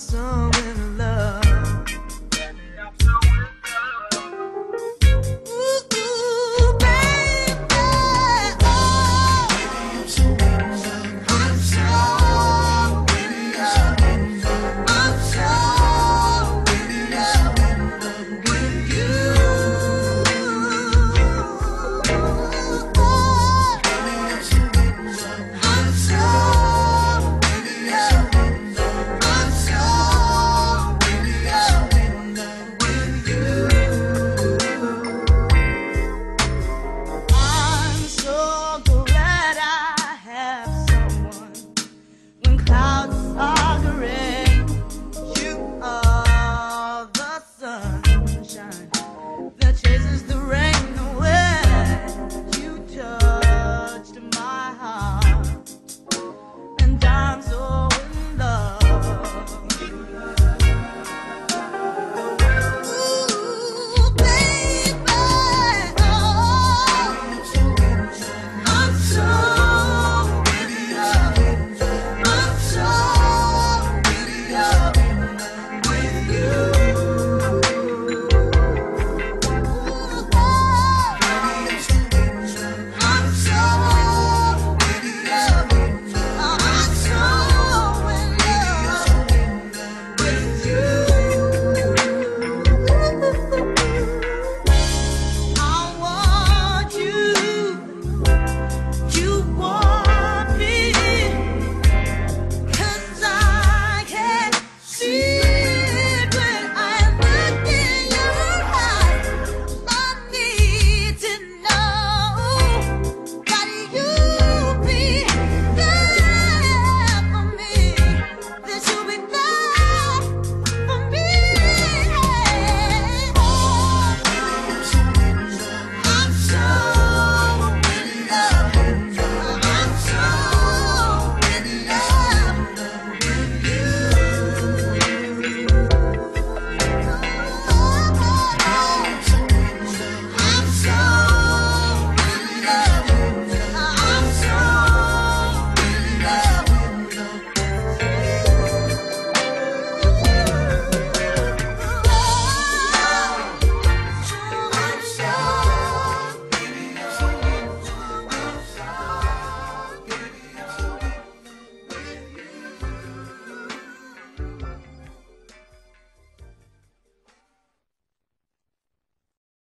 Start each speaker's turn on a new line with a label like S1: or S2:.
S1: somewhere praises the